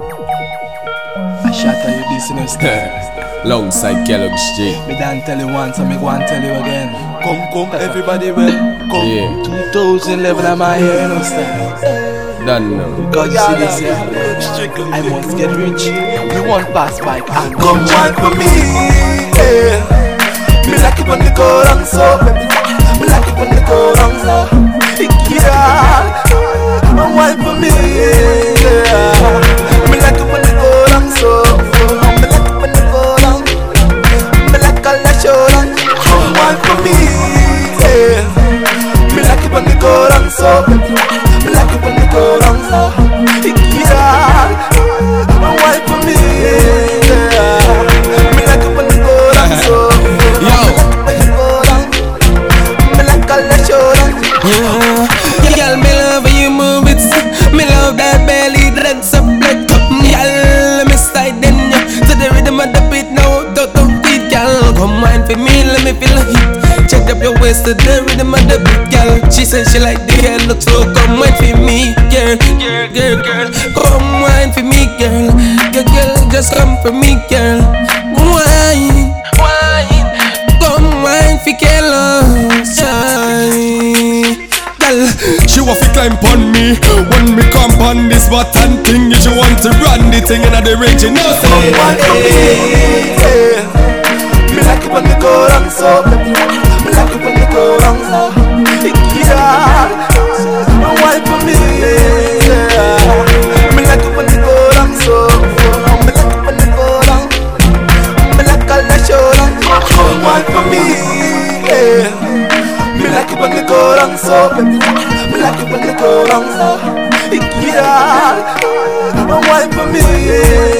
I shot at you this in a style. Longside Kellogg Street. Me done tell you once, and me go and tell you again. Come, come, everybody, well, come. Yeah. 2011, I'm out here, you know, style. Done now. God, you see this here. I must get rich. You want pass bike and Come wine for me, yeah. So. Me like it when you go down so. Yeah, for me, yeah. Me like it when you go down so. Yo. Me like it when you go down. Me like all the show. Yeah, girl, me love how you move it. Me love that belly dreads up like up, girl. Me slide in ya to the rhythm of the beat. Now don't don't beat, girl. Come wine for me, let me feel the heat. Check up your waist to the rhythm of the beat, girl. She said she like the hair look so. Come wine for me, girl, girl, girl, girl. Come wine for me, girl, girl, girl. Just come for me, girl. Wine, wine. Come wine for Kellogg's. Girl, she want to climb on me When me come on this button thing She want to run the thing in the range You know Come say so. Me like it when you go down so. Yeah, come wine for me, yeah.